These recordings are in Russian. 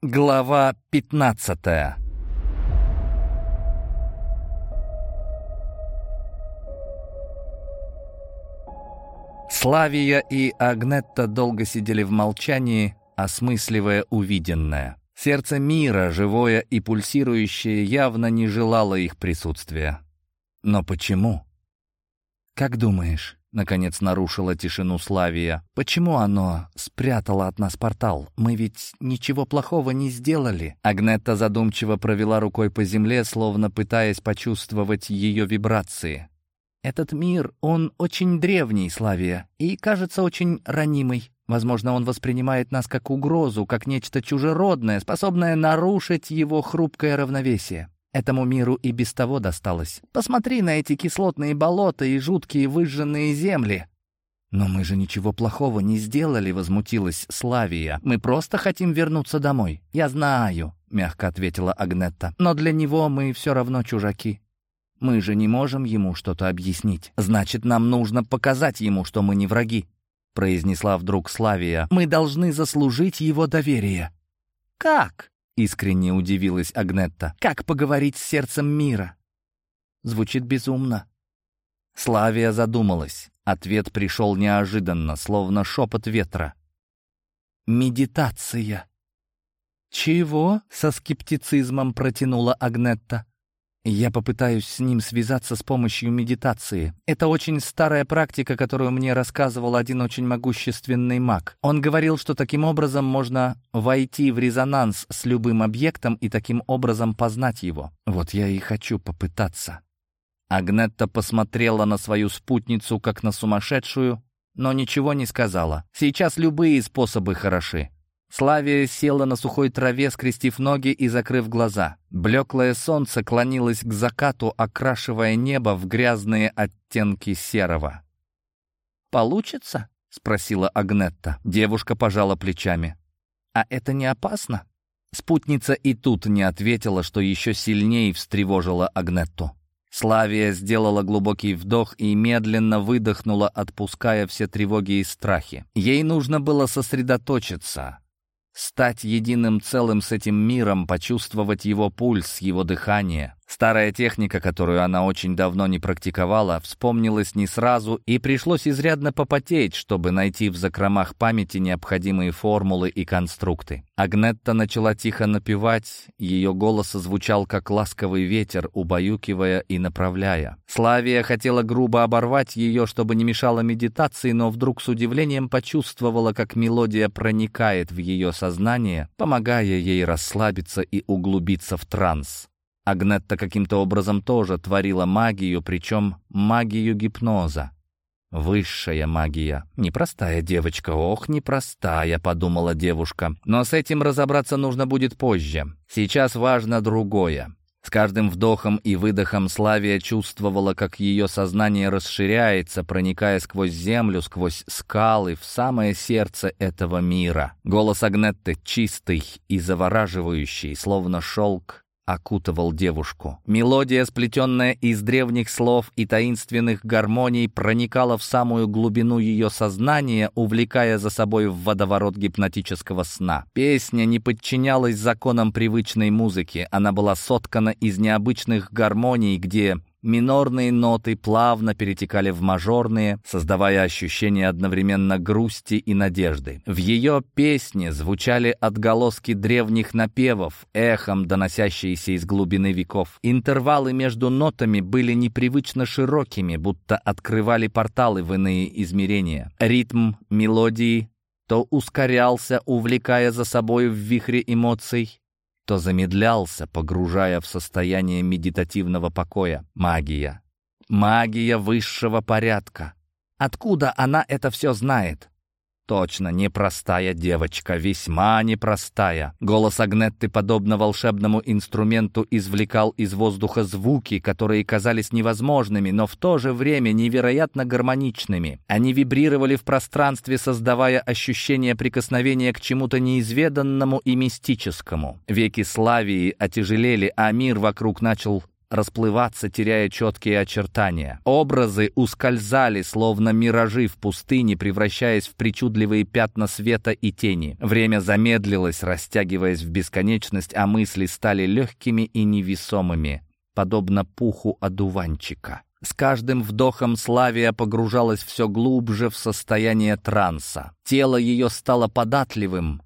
Глава 15 Славия и Агнетта долго сидели в молчании, осмысливая увиденное. Сердце мира, живое и пульсирующее, явно не желало их присутствия. Но почему? «Как думаешь?» — наконец нарушила тишину Славия. «Почему оно спрятало от нас портал? Мы ведь ничего плохого не сделали». Агнетта задумчиво провела рукой по земле, словно пытаясь почувствовать ее вибрации. «Этот мир, он очень древний, Славия, и, кажется, очень ранимый. Возможно, он воспринимает нас как угрозу, как нечто чужеродное, способное нарушить его хрупкое равновесие. Этому миру и без того досталось. Посмотри на эти кислотные болота и жуткие выжженные земли. «Но мы же ничего плохого не сделали», — возмутилась Славия. «Мы просто хотим вернуться домой». «Я знаю», — мягко ответила Агнетта. «Но для него мы все равно чужаки. Мы же не можем ему что-то объяснить. Значит, нам нужно показать ему, что мы не враги», — произнесла вдруг Славия. «Мы должны заслужить его доверие». «Как?» Искренне удивилась Агнетта. «Как поговорить с сердцем мира?» Звучит безумно. Славия задумалась. Ответ пришел неожиданно, словно шепот ветра. «Медитация». «Чего?» — со скептицизмом протянула Агнетта. Я попытаюсь с ним связаться с помощью медитации. Это очень старая практика, которую мне рассказывал один очень могущественный маг. Он говорил, что таким образом можно войти в резонанс с любым объектом и таким образом познать его. Вот я и хочу попытаться. Агнетта посмотрела на свою спутницу, как на сумасшедшую, но ничего не сказала. Сейчас любые способы хороши. Славия села на сухой траве, скрестив ноги и закрыв глаза. Блеклое солнце клонилось к закату, окрашивая небо в грязные оттенки серого. «Получится?» — спросила Агнетта. Девушка пожала плечами. «А это не опасно?» Спутница и тут не ответила, что еще сильнее встревожила Агнетту. Славия сделала глубокий вдох и медленно выдохнула, отпуская все тревоги и страхи. Ей нужно было сосредоточиться, стать единым целым с этим миром, почувствовать его пульс, его дыхание. Старая техника, которую она очень давно не практиковала, вспомнилась не сразу, и пришлось изрядно попотеть, чтобы найти в закромах памяти необходимые формулы и конструкты. Агнетта начала тихо напевать, ее голос звучал как ласковый ветер, убаюкивая и направляя. Славия хотела грубо оборвать ее, чтобы не мешала медитации, но вдруг с удивлением почувствовала, как мелодия проникает в ее сознание, помогая ей расслабиться и углубиться в транс. Агнетта каким-то образом тоже творила магию, причем магию гипноза. Высшая магия. Непростая девочка, ох, непростая, подумала девушка. Но с этим разобраться нужно будет позже. Сейчас важно другое. С каждым вдохом и выдохом Славия чувствовала, как ее сознание расширяется, проникая сквозь землю, сквозь скалы, в самое сердце этого мира. Голос Агнетты чистый и завораживающий, словно шелк окутывал девушку. Мелодия, сплетенная из древних слов и таинственных гармоний, проникала в самую глубину ее сознания, увлекая за собой в водоворот гипнотического сна. Песня не подчинялась законам привычной музыки, она была соткана из необычных гармоний, где Минорные ноты плавно перетекали в мажорные, создавая ощущение одновременно грусти и надежды. В ее песне звучали отголоски древних напевов, эхом доносящиеся из глубины веков. Интервалы между нотами были непривычно широкими, будто открывали порталы в иные измерения. Ритм мелодии то ускорялся, увлекая за собой в вихре эмоций, то замедлялся, погружая в состояние медитативного покоя. Магия. Магия высшего порядка. Откуда она это все знает? Точно, непростая девочка, весьма непростая. Голос Агнетты, подобно волшебному инструменту, извлекал из воздуха звуки, которые казались невозможными, но в то же время невероятно гармоничными. Они вибрировали в пространстве, создавая ощущение прикосновения к чему-то неизведанному и мистическому. Веки Славии отяжелели, а мир вокруг начал расплываться, теряя четкие очертания. Образы ускользали, словно миражи в пустыне, превращаясь в причудливые пятна света и тени. Время замедлилось, растягиваясь в бесконечность, а мысли стали легкими и невесомыми, подобно пуху одуванчика. С каждым вдохом Славия погружалась все глубже в состояние транса. Тело ее стало податливым,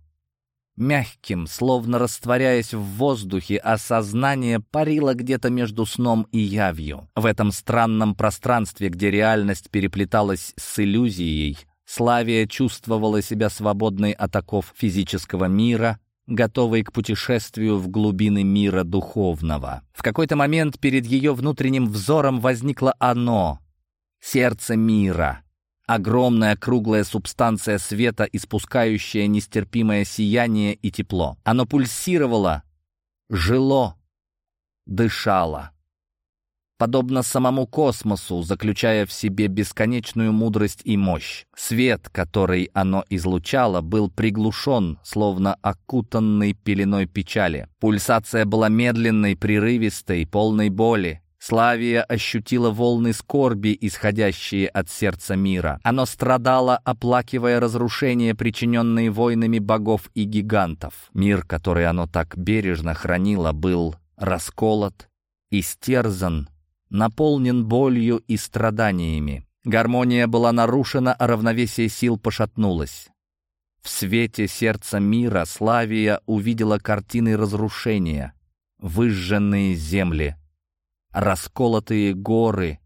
мягким, словно растворяясь в воздухе, а сознание парило где-то между сном и явью. В этом странном пространстве, где реальность переплеталась с иллюзией, Славия чувствовала себя свободной от оков физического мира, готовой к путешествию в глубины мира духовного. В какой-то момент перед ее внутренним взором возникло оно — сердце мира, огромная круглая субстанция света, испускающая нестерпимое сияние и тепло. Оно пульсировало, жило, дышало подобно самому космосу, заключая в себе бесконечную мудрость и мощь. Свет, который оно излучало, был приглушен, словно окутанный пеленой печали. Пульсация была медленной, прерывистой, полной боли. Славия ощутила волны скорби, исходящие от сердца мира. Оно страдало, оплакивая разрушения, причиненные войнами богов и гигантов. Мир, который оно так бережно хранило, был расколот, истерзан, наполнен болью и страданиями. Гармония была нарушена, а равновесие сил пошатнулось. В свете сердца мира Славия увидела картины разрушения, выжженные земли, расколотые горы,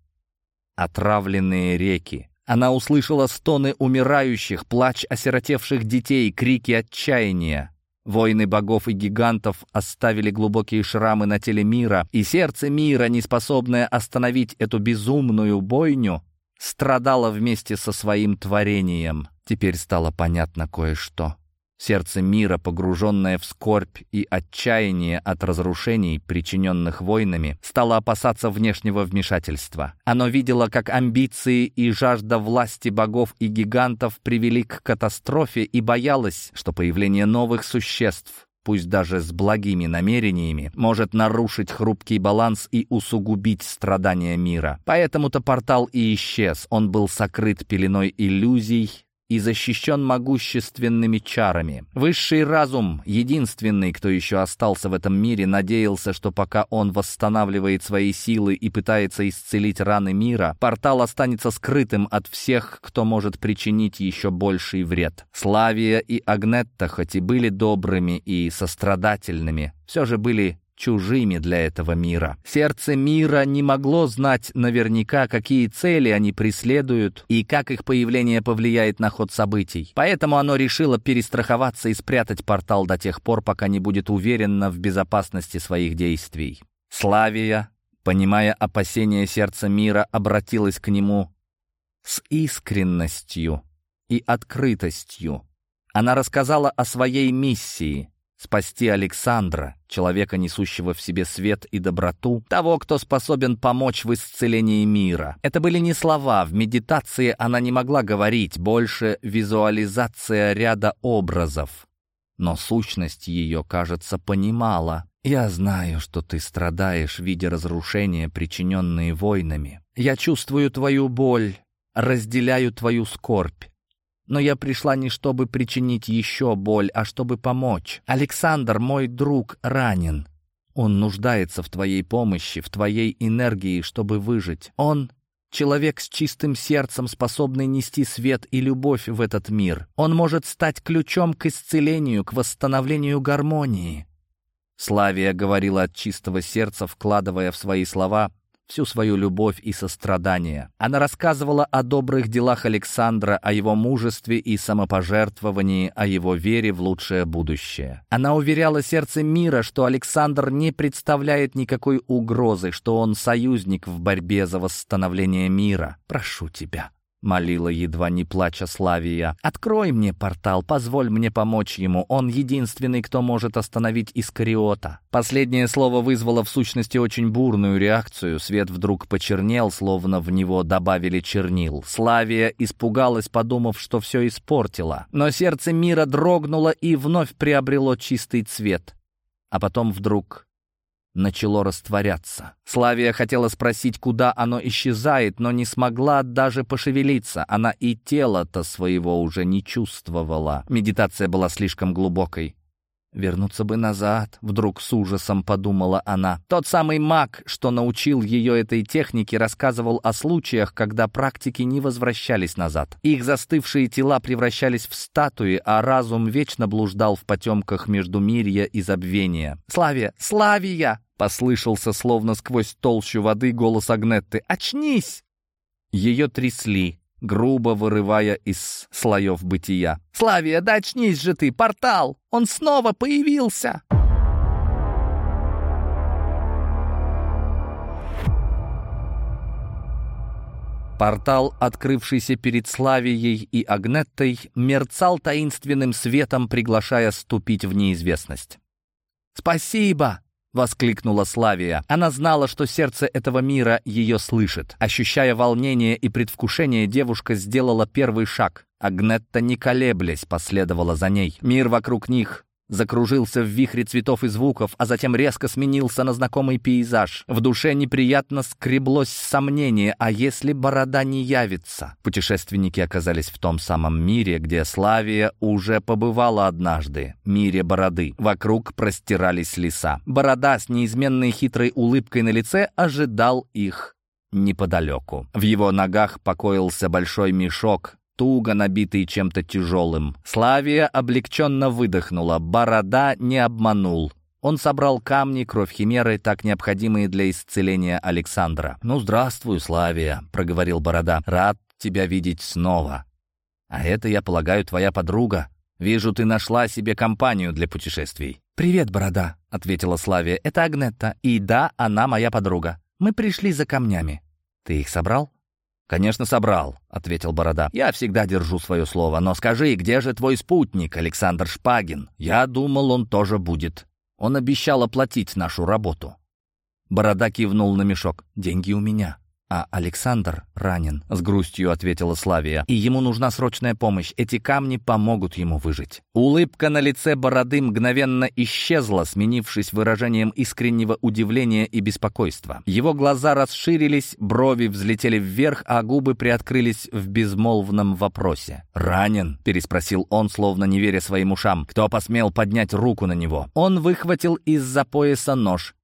отравленные реки. Она услышала стоны умирающих, плач осиротевших детей, крики отчаяния. Войны богов и гигантов оставили глубокие шрамы на теле мира, и сердце мира, неспособное остановить эту безумную бойню, страдало вместе со своим творением. Теперь стало понятно кое-что. Сердце мира, погруженное в скорбь и отчаяние от разрушений, причиненных войнами, стало опасаться внешнего вмешательства. Оно видело, как амбиции и жажда власти богов и гигантов привели к катастрофе и боялось, что появление новых существ пусть даже с благими намерениями, может нарушить хрупкий баланс и усугубить страдания мира. Поэтому-то портал и исчез. Он был сокрыт пеленой иллюзий, и защищен могущественными чарами. Высший разум, единственный, кто еще остался в этом мире, надеялся, что пока он восстанавливает свои силы и пытается исцелить раны мира, портал останется скрытым от всех, кто может причинить еще больший вред. Славия и Агнетта, хоть и были добрыми и сострадательными, все же были чужими для этого мира. Сердце мира не могло знать наверняка, какие цели они преследуют и как их появление повлияет на ход событий. Поэтому оно решило перестраховаться и спрятать портал до тех пор, пока не будет уверенно в безопасности своих действий. Славия, понимая опасения сердца мира, обратилась к нему с искренностью и открытостью. Она рассказала о своей миссии — Спасти Александра, человека, несущего в себе свет и доброту, того, кто способен помочь в исцелении мира. Это были не слова, в медитации она не могла говорить, больше визуализация ряда образов. Но сущность ее, кажется, понимала. «Я знаю, что ты страдаешь, видя разрушения, причиненные войнами. Я чувствую твою боль, разделяю твою скорбь. Но я пришла не чтобы причинить еще боль, а чтобы помочь. Александр, мой друг, ранен. Он нуждается в твоей помощи, в твоей энергии, чтобы выжить. Он — человек с чистым сердцем, способный нести свет и любовь в этот мир. Он может стать ключом к исцелению, к восстановлению гармонии». Славия говорила от чистого сердца, вкладывая в свои слова всю свою любовь и сострадание. Она рассказывала о добрых делах Александра, о его мужестве и самопожертвовании, о его вере в лучшее будущее. Она уверяла сердце мира, что Александр не представляет никакой угрозы, что он союзник в борьбе за восстановление мира. «Прошу тебя, молила едва не плача Славия. «Открой мне портал, позволь мне помочь ему. Он единственный, кто может остановить Искариота». Последнее слово вызвало в сущности очень бурную реакцию. Свет вдруг почернел, словно в него добавили чернил. Славия испугалась, подумав, что все испортила. Но сердце мира дрогнуло и вновь приобрело чистый цвет. А потом вдруг начало растворяться. Славия хотела спросить, куда оно исчезает, но не смогла даже пошевелиться. Она и тело-то своего уже не чувствовала. Медитация была слишком глубокой. Вернуться бы назад, вдруг с ужасом подумала она. Тот самый маг, что научил ее этой технике, рассказывал о случаях, когда практики не возвращались назад. Их застывшие тела превращались в статуи, а разум вечно блуждал в потемках между мирья и забвения. «Славия! Славия!» — послышался словно сквозь толщу воды голос Агнетты. «Очнись!» Ее трясли, грубо вырывая из слоев бытия. «Славия, да очнись же ты! Портал! Он снова появился!» Портал, открывшийся перед Славией и Агнеттой, мерцал таинственным светом, приглашая ступить в неизвестность. «Спасибо!» Воскликнула Славия. Она знала, что сердце этого мира ее слышит. Ощущая волнение и предвкушение, девушка сделала первый шаг. Агнетта, не колеблясь, последовала за ней. Мир вокруг них закружился в вихре цветов и звуков, а затем резко сменился на знакомый пейзаж. В душе неприятно скреблось сомнение, а если борода не явится? Путешественники оказались в том самом мире, где Славия уже побывала однажды, мире бороды. Вокруг простирались леса. Борода с неизменной хитрой улыбкой на лице ожидал их неподалеку. В его ногах покоился большой мешок, туго набитый чем-то тяжелым. Славия облегченно выдохнула. Борода не обманул. Он собрал камни, кровь химеры, так необходимые для исцеления Александра. «Ну, здравствуй, Славия», — проговорил Борода. «Рад тебя видеть снова. А это, я полагаю, твоя подруга. Вижу, ты нашла себе компанию для путешествий». «Привет, Борода», — ответила Славия. «Это Агнетта. И да, она моя подруга. Мы пришли за камнями. Ты их собрал?» «Конечно, собрал», — ответил Борода. «Я всегда держу свое слово. Но скажи, где же твой спутник, Александр Шпагин? Я думал, он тоже будет. Он обещал оплатить нашу работу». Борода кивнул на мешок. «Деньги у меня». «А Александр ранен», — с грустью ответила Славия. «И ему нужна срочная помощь. Эти камни помогут ему выжить». Улыбка на лице бороды мгновенно исчезла, сменившись выражением искреннего удивления и беспокойства. Его глаза расширились, брови взлетели вверх, а губы приоткрылись в безмолвном вопросе. «Ранен?» — переспросил он, словно не веря своим ушам. «Кто посмел поднять руку на него?» Он выхватил из-за пояса нож.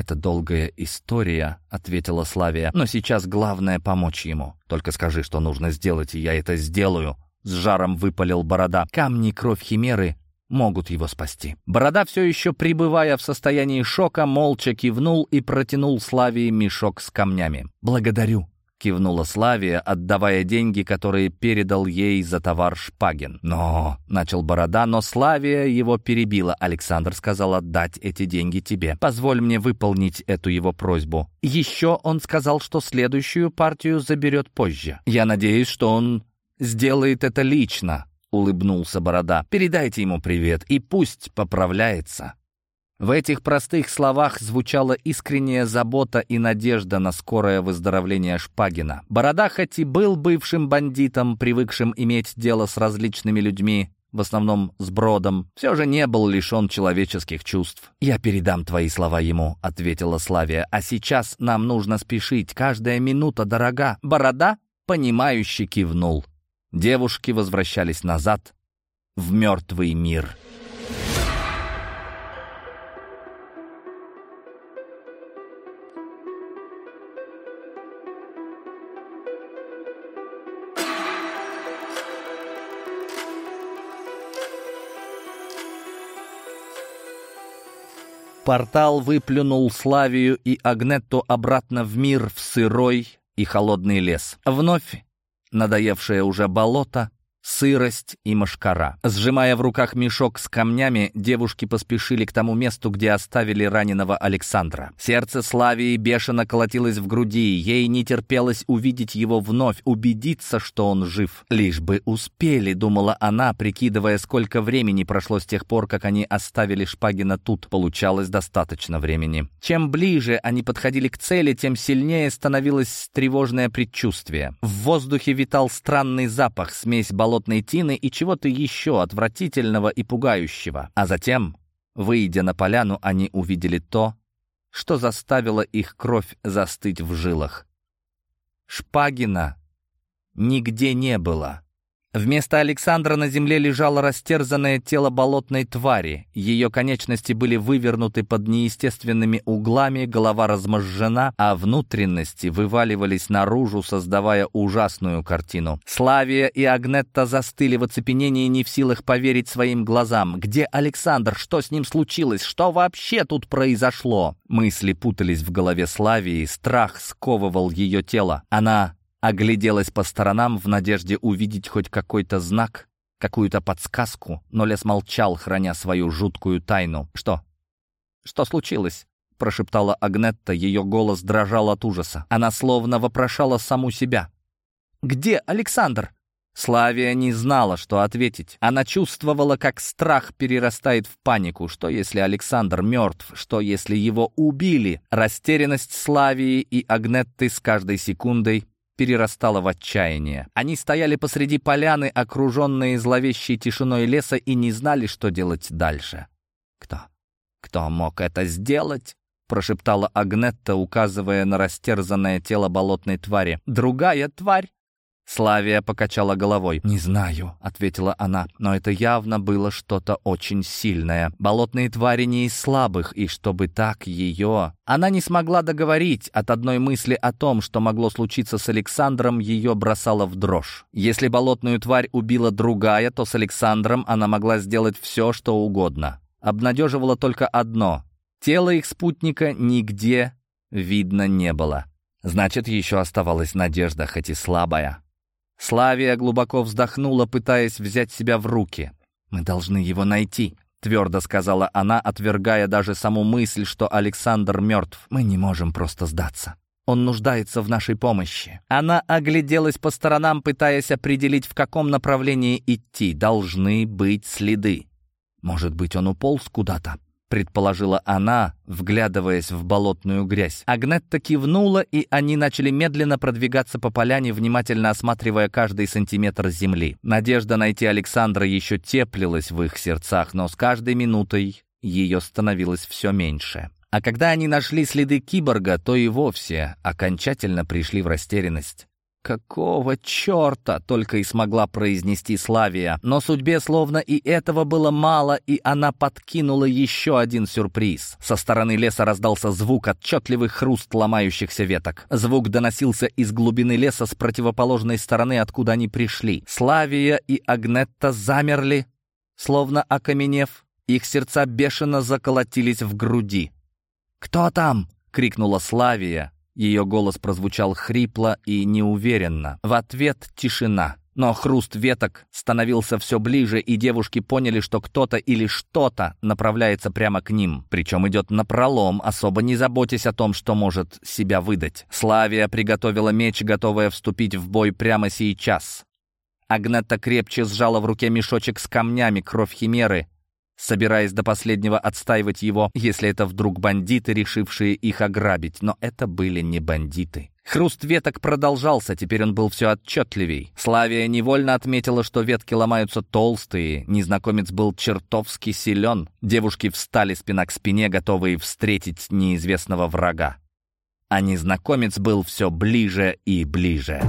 «Это долгая история», — ответила Славия. «Но сейчас главное — помочь ему. Только скажи, что нужно сделать, и я это сделаю». С жаром выпалил Борода. «Камни кровь Химеры могут его спасти». Борода, все еще пребывая в состоянии шока, молча кивнул и протянул Славии мешок с камнями. «Благодарю», кивнула Славия, отдавая деньги, которые передал ей за товар Шпагин. «Но...» — начал Борода, но Славия его перебила. Александр сказал отдать эти деньги тебе. Позволь мне выполнить эту его просьбу. Еще он сказал, что следующую партию заберет позже. Я надеюсь, что он сделает это лично», — улыбнулся Борода. «Передайте ему привет и пусть поправляется». В этих простых словах звучала искренняя забота и надежда на скорое выздоровление Шпагина. Борода хоть и был бывшим бандитом, привыкшим иметь дело с различными людьми, в основном с Бродом, все же не был лишен человеческих чувств. «Я передам твои слова ему», — ответила Славия. «А сейчас нам нужно спешить, каждая минута дорога». Борода, понимающе кивнул. Девушки возвращались назад в мертвый мир. Портал выплюнул Славию и Агнетту обратно в мир, в сырой и холодный лес. Вновь надоевшее уже болото, сырость и мошкара. Сжимая в руках мешок с камнями, девушки поспешили к тому месту, где оставили раненого Александра. Сердце Славии бешено колотилось в груди, ей не терпелось увидеть его вновь, убедиться, что он жив. «Лишь бы успели», — думала она, прикидывая, сколько времени прошло с тех пор, как они оставили Шпагина тут. Получалось достаточно времени. Чем ближе они подходили к цели, тем сильнее становилось тревожное предчувствие. В воздухе витал странный запах, смесь болота болотной тины и чего-то еще отвратительного и пугающего. А затем, выйдя на поляну, они увидели то, что заставило их кровь застыть в жилах. Шпагина нигде не было. Вместо Александра на земле лежало растерзанное тело болотной твари. Ее конечности были вывернуты под неестественными углами, голова разможжена, а внутренности вываливались наружу, создавая ужасную картину. Славия и Агнетта застыли в оцепенении, не в силах поверить своим глазам. Где Александр? Что с ним случилось? Что вообще тут произошло? Мысли путались в голове Славии, страх сковывал ее тело. Она Огляделась по сторонам в надежде увидеть хоть какой-то знак, какую-то подсказку, но лес молчал, храня свою жуткую тайну. «Что? Что случилось?» — прошептала Агнетта, ее голос дрожал от ужаса. Она словно вопрошала саму себя. «Где Александр?» Славия не знала, что ответить. Она чувствовала, как страх перерастает в панику. Что, если Александр мертв? Что, если его убили? Растерянность Славии и Агнетты с каждой секундой перерастало в отчаяние. Они стояли посреди поляны, окруженные зловещей тишиной леса, и не знали, что делать дальше. «Кто? Кто мог это сделать?» прошептала Агнетта, указывая на растерзанное тело болотной твари. «Другая тварь!» Славия покачала головой. «Не знаю», — ответила она, «но это явно было что-то очень сильное. Болотные твари не из слабых, и чтобы так ее...» Она не смогла договорить. От одной мысли о том, что могло случиться с Александром, ее бросало в дрожь. Если болотную тварь убила другая, то с Александром она могла сделать все, что угодно. Обнадеживало только одно — тело их спутника нигде видно не было. Значит, еще оставалась надежда, хоть и слабая. Славия глубоко вздохнула, пытаясь взять себя в руки. «Мы должны его найти», — твердо сказала она, отвергая даже саму мысль, что Александр мертв. «Мы не можем просто сдаться. Он нуждается в нашей помощи». Она огляделась по сторонам, пытаясь определить, в каком направлении идти. Должны быть следы. Может быть, он уполз куда-то? Предположила она, вглядываясь в болотную грязь. Агнетта кивнула, и они начали медленно продвигаться по поляне, внимательно осматривая каждый сантиметр земли. Надежда найти Александра еще теплилась в их сердцах, но с каждой минутой ее становилось все меньше. А когда они нашли следы киборга, то и вовсе окончательно пришли в растерянность. «Какого черта?» — только и смогла произнести Славия. Но судьбе словно и этого было мало, и она подкинула еще один сюрприз. Со стороны леса раздался звук, отчетливый хруст ломающихся веток. Звук доносился из глубины леса с противоположной стороны, откуда они пришли. Славия и Агнетта замерли, словно окаменев. Их сердца бешено заколотились в груди. «Кто там?» — крикнула Славия, ее голос прозвучал хрипло и неуверенно. В ответ тишина. Но хруст веток становился все ближе, и девушки поняли, что кто-то или что-то направляется прямо к ним. Причем идет напролом, особо не заботясь о том, что может себя выдать. Славия приготовила меч, готовая вступить в бой прямо сейчас. Агнета крепче сжала в руке мешочек с камнями, кровь химеры, собираясь до последнего отстаивать его, если это вдруг бандиты, решившие их ограбить. Но это были не бандиты. Хруст веток продолжался, теперь он был все отчетливей. Славия невольно отметила, что ветки ломаются толстые, незнакомец был чертовски силен. Девушки встали спина к спине, готовые встретить неизвестного врага. А незнакомец был все ближе и ближе.